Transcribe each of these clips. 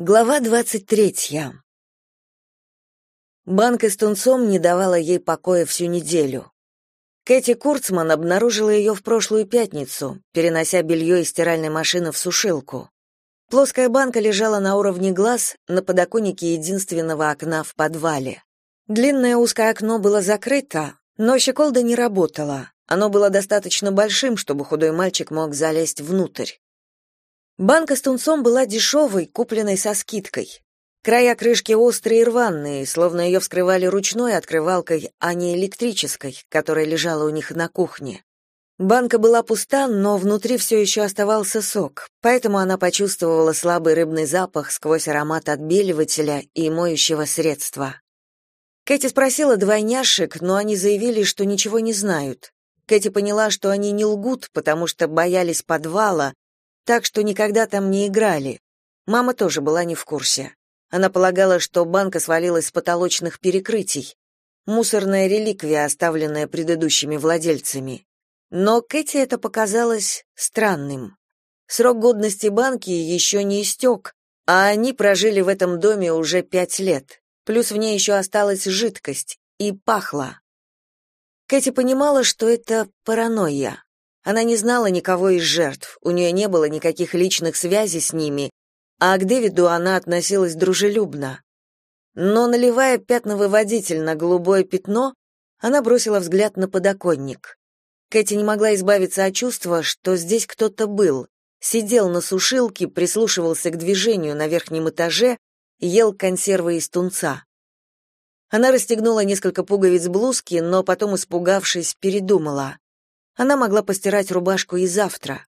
Глава двадцать третья. Банка с тунцом не давала ей покоя всю неделю. Кэти Курцман обнаружила ее в прошлую пятницу, перенося белье из стиральной машины в сушилку. Плоская банка лежала на уровне глаз на подоконнике единственного окна в подвале. Длинное узкое окно было закрыто, но щеколда не работала. Оно было достаточно большим, чтобы худой мальчик мог залезть внутрь. Банка с тунцом была дешевой, купленной со скидкой. Края крышки острые и рваные, словно ее вскрывали ручной открывалкой, а не электрической, которая лежала у них на кухне. Банка была пуста, но внутри все еще оставался сок, поэтому она почувствовала слабый рыбный запах сквозь аромат отбеливателя и моющего средства. Кэти спросила двойняшек, но они заявили, что ничего не знают. Кэти поняла, что они не лгут, потому что боялись подвала, так что никогда там не играли. Мама тоже была не в курсе. Она полагала, что банка свалилась с потолочных перекрытий. Мусорная реликвия, оставленная предыдущими владельцами. Но Кэти это показалось странным. Срок годности банки еще не истек, а они прожили в этом доме уже пять лет. Плюс в ней еще осталась жидкость и пахло. Кэти понимала, что это паранойя. Она не знала никого из жертв, у нее не было никаких личных связей с ними, а к Дэвиду она относилась дружелюбно. Но, наливая пятновыводитель на голубое пятно, она бросила взгляд на подоконник. Кэти не могла избавиться от чувства, что здесь кто-то был, сидел на сушилке, прислушивался к движению на верхнем этаже, ел консервы из тунца. Она расстегнула несколько пуговиц блузки, но потом, испугавшись, передумала. Она могла постирать рубашку и завтра.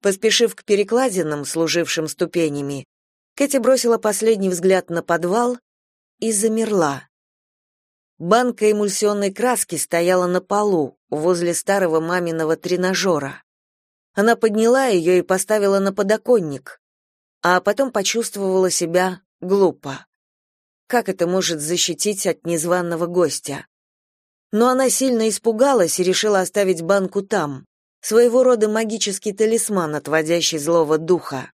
Поспешив к перекладинам, служившим ступенями, Кэти бросила последний взгляд на подвал и замерла. Банка эмульсионной краски стояла на полу, возле старого маминого тренажера. Она подняла ее и поставила на подоконник, а потом почувствовала себя глупо. Как это может защитить от незваного гостя? Но она сильно испугалась и решила оставить банку там, своего рода магический талисман, отводящий злого духа.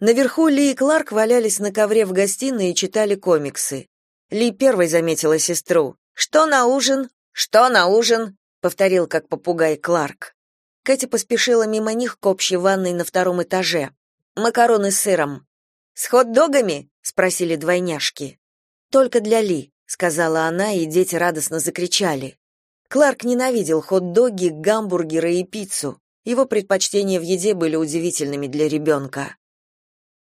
Наверху Ли и Кларк валялись на ковре в гостиной и читали комиксы. Ли первой заметила сестру. «Что на ужин? Что на ужин?» — повторил как попугай Кларк. Кэти поспешила мимо них к общей ванной на втором этаже. «Макароны с сыром». «С хот-догами?» — спросили двойняшки. «Только для Ли», сказала она, и дети радостно закричали. Кларк ненавидел хот-доги, гамбургеры и пиццу. Его предпочтения в еде были удивительными для ребенка.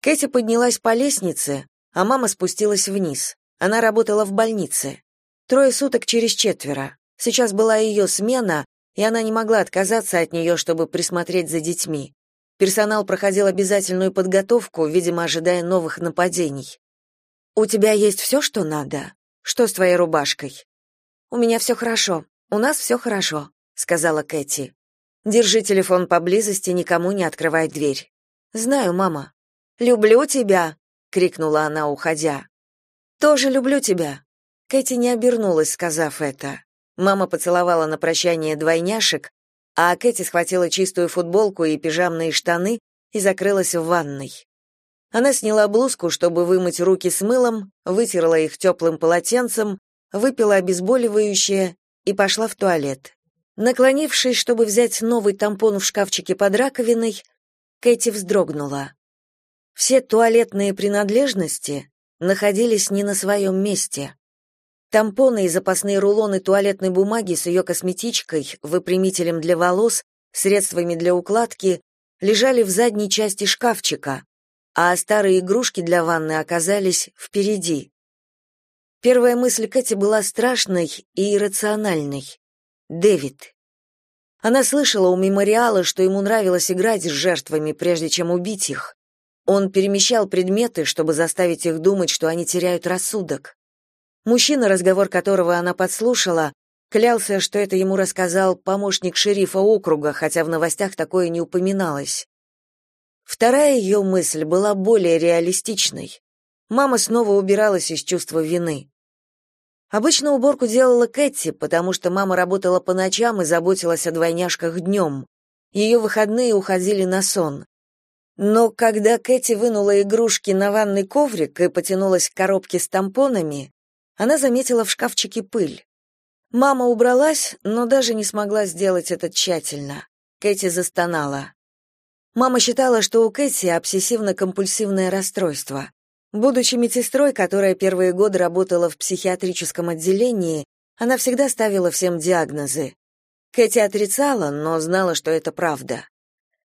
Кэти поднялась по лестнице, а мама спустилась вниз. Она работала в больнице. Трое суток через четверо. Сейчас была ее смена, и она не могла отказаться от нее, чтобы присмотреть за детьми. Персонал проходил обязательную подготовку, видимо, ожидая новых нападений. «У тебя есть все, что надо?» Что с твоей рубашкой? У меня все хорошо. У нас все хорошо, сказала Кэти. Держи телефон поблизости, никому не открывай дверь. Знаю, мама. Люблю тебя, крикнула она, уходя. Тоже люблю тебя. Кэти не обернулась, сказав это. Мама поцеловала на прощание двойняшек, а Кэти схватила чистую футболку и пижамные штаны и закрылась в ванной. Она сняла блузку, чтобы вымыть руки с мылом, вытерла их теплым полотенцем, выпила обезболивающее и пошла в туалет. Наклонившись, чтобы взять новый тампон в шкафчике под раковиной, Кэти вздрогнула. Все туалетные принадлежности находились не на своем месте. Тампоны и запасные рулоны туалетной бумаги с ее косметичкой, выпрямителем для волос, средствами для укладки лежали в задней части шкафчика, а старые игрушки для ванны оказались впереди. Первая мысль Кэти была страшной и иррациональной. Дэвид. Она слышала у мемориала, что ему нравилось играть с жертвами, прежде чем убить их. Он перемещал предметы, чтобы заставить их думать, что они теряют рассудок. Мужчина, разговор которого она подслушала, клялся, что это ему рассказал помощник шерифа округа, хотя в новостях такое не упоминалось. Вторая ее мысль была более реалистичной. Мама снова убиралась из чувства вины. Обычно уборку делала Кэти, потому что мама работала по ночам и заботилась о двойняшках днем. Ее выходные уходили на сон. Но когда Кэти вынула игрушки на ванный коврик и потянулась к коробке с тампонами, она заметила в шкафчике пыль. Мама убралась, но даже не смогла сделать это тщательно. Кэти застонала. Мама считала, что у Кэти обсессивно-компульсивное расстройство. Будучи медсестрой, которая первые годы работала в психиатрическом отделении, она всегда ставила всем диагнозы. Кэти отрицала, но знала, что это правда.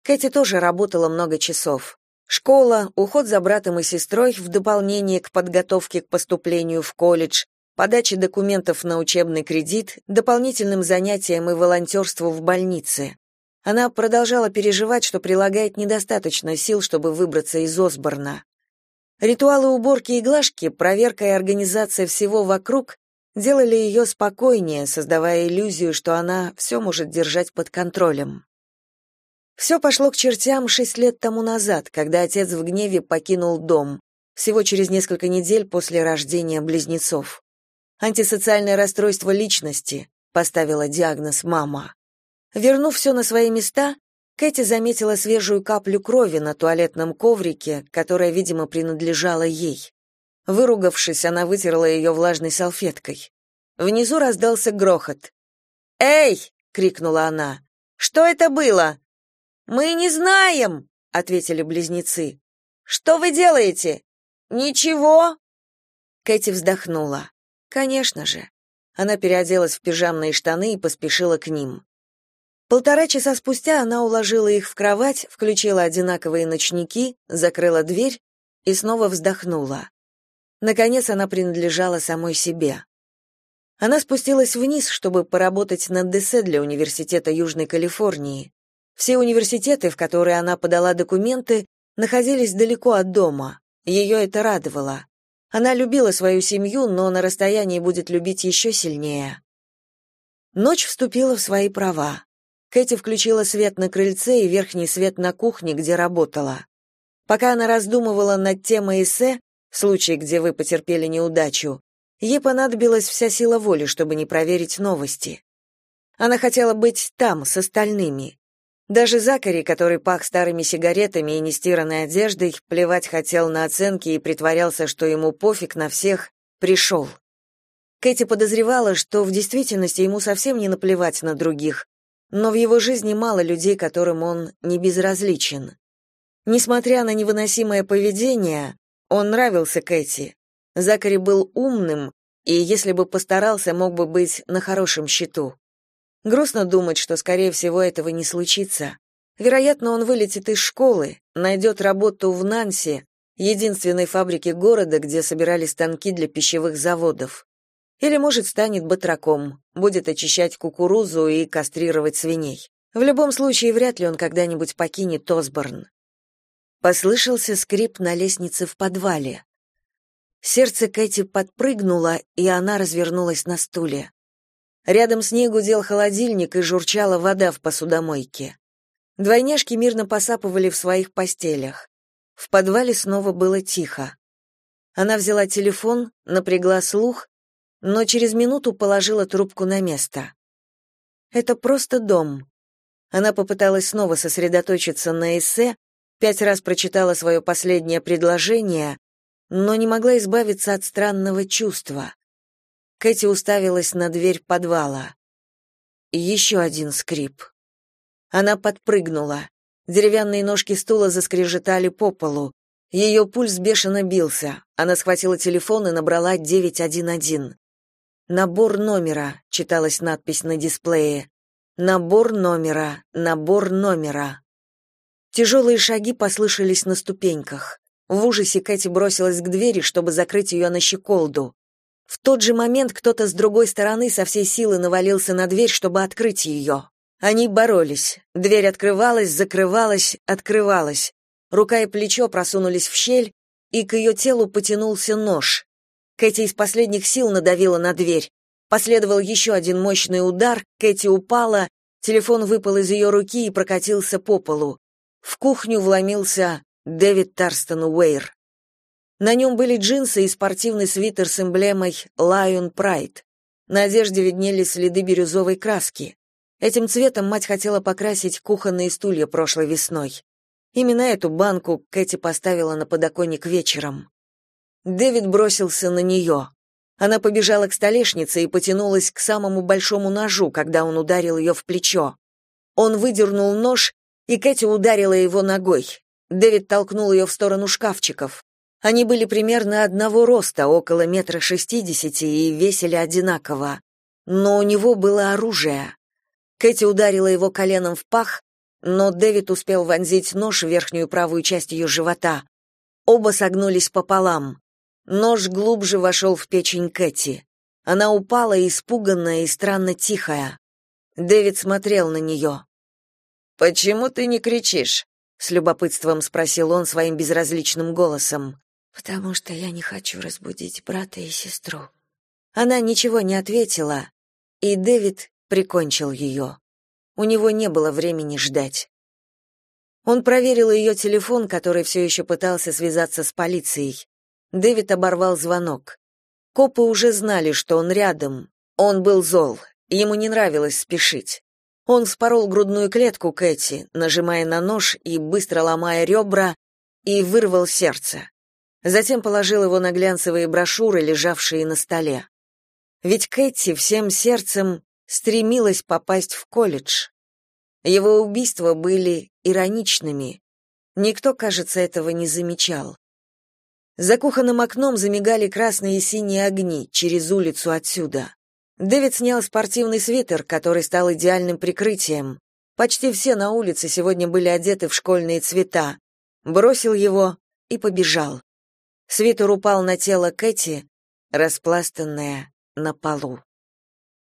Кэти тоже работала много часов. Школа, уход за братом и сестрой в дополнение к подготовке к поступлению в колледж, подача документов на учебный кредит, дополнительным занятиям и волонтерству в больнице. Она продолжала переживать, что прилагает недостаточно сил, чтобы выбраться из Осборна. Ритуалы уборки и глажки, проверка и организация всего вокруг делали ее спокойнее, создавая иллюзию, что она все может держать под контролем. Все пошло к чертям шесть лет тому назад, когда отец в гневе покинул дом, всего через несколько недель после рождения близнецов. Антисоциальное расстройство личности, поставила диагноз мама. Вернув все на свои места, Кэти заметила свежую каплю крови на туалетном коврике, которая, видимо, принадлежала ей. Выругавшись, она вытерла ее влажной салфеткой. Внизу раздался грохот. «Эй!» — крикнула она. «Что это было?» «Мы не знаем!» — ответили близнецы. «Что вы делаете?» «Ничего!» Кэти вздохнула. «Конечно же». Она переоделась в пижамные штаны и поспешила к ним. Полтора часа спустя она уложила их в кровать, включила одинаковые ночники, закрыла дверь и снова вздохнула. Наконец она принадлежала самой себе. Она спустилась вниз, чтобы поработать над ДС для Университета Южной Калифорнии. Все университеты, в которые она подала документы, находились далеко от дома. Ее это радовало. Она любила свою семью, но на расстоянии будет любить еще сильнее. Ночь вступила в свои права. Кэти включила свет на крыльце и верхний свет на кухне, где работала. Пока она раздумывала над темой эссе, случай, где вы потерпели неудачу, ей понадобилась вся сила воли, чтобы не проверить новости. Она хотела быть там, с остальными. Даже Закари, который пах старыми сигаретами и нестиранной одеждой, плевать хотел на оценки и притворялся, что ему пофиг на всех, пришел. Кэти подозревала, что в действительности ему совсем не наплевать на других, но в его жизни мало людей, которым он не безразличен. Несмотря на невыносимое поведение, он нравился Кэти. Закари был умным, и если бы постарался, мог бы быть на хорошем счету. Грустно думать, что, скорее всего, этого не случится. Вероятно, он вылетит из школы, найдет работу в Нанси, единственной фабрике города, где собирали станки для пищевых заводов. Или, может, станет батраком, будет очищать кукурузу и кастрировать свиней. В любом случае, вряд ли он когда-нибудь покинет Осборн. Послышался скрип на лестнице в подвале. Сердце Кэти подпрыгнуло, и она развернулась на стуле. Рядом с ней гудел холодильник и журчала вода в посудомойке. Двойняшки мирно посапывали в своих постелях. В подвале снова было тихо. Она взяла телефон, напрягла слух но через минуту положила трубку на место. Это просто дом. Она попыталась снова сосредоточиться на эссе, пять раз прочитала свое последнее предложение, но не могла избавиться от странного чувства. Кэти уставилась на дверь подвала. Еще один скрип. Она подпрыгнула. Деревянные ножки стула заскрежетали по полу. Ее пульс бешено бился. Она схватила телефон и набрала 911. Набор номера, читалась надпись на дисплее. Набор номера, набор номера. Тяжелые шаги послышались на ступеньках. В ужасе Кэти бросилась к двери, чтобы закрыть ее на щеколду. В тот же момент кто-то с другой стороны со всей силы навалился на дверь, чтобы открыть ее. Они боролись. Дверь открывалась, закрывалась, открывалась. Рука и плечо просунулись в щель, и к ее телу потянулся нож. Кэти из последних сил надавила на дверь. Последовал еще один мощный удар, Кэти упала, телефон выпал из ее руки и прокатился по полу. В кухню вломился Дэвид Тарстон Уэйр. На нем были джинсы и спортивный свитер с эмблемой Lion Pride. На одежде виднелись следы бирюзовой краски. Этим цветом мать хотела покрасить кухонные стулья прошлой весной. Именно эту банку Кэти поставила на подоконник вечером. Дэвид бросился на нее. Она побежала к столешнице и потянулась к самому большому ножу, когда он ударил ее в плечо. Он выдернул нож, и Кэти ударила его ногой. Дэвид толкнул ее в сторону шкафчиков. Они были примерно одного роста, около метра шестидесяти, и весили одинаково. Но у него было оружие. Кэти ударила его коленом в пах, но Дэвид успел вонзить нож в верхнюю правую часть ее живота. Оба согнулись пополам. Нож глубже вошел в печень Кэти. Она упала, испуганная и странно тихая. Дэвид смотрел на нее. «Почему ты не кричишь?» — с любопытством спросил он своим безразличным голосом. «Потому что я не хочу разбудить брата и сестру». Она ничего не ответила, и Дэвид прикончил ее. У него не было времени ждать. Он проверил ее телефон, который все еще пытался связаться с полицией. Дэвид оборвал звонок. Копы уже знали, что он рядом. Он был зол. Ему не нравилось спешить. Он вспорол грудную клетку Кэти, нажимая на нож и быстро ломая ребра, и вырвал сердце. Затем положил его на глянцевые брошюры, лежавшие на столе. Ведь Кэти всем сердцем стремилась попасть в колледж. Его убийства были ироничными. Никто, кажется, этого не замечал. За кухонным окном замигали красные и синие огни через улицу отсюда. Дэвид снял спортивный свитер, который стал идеальным прикрытием. Почти все на улице сегодня были одеты в школьные цвета. Бросил его и побежал. Свитер упал на тело Кэти, распластанное на полу.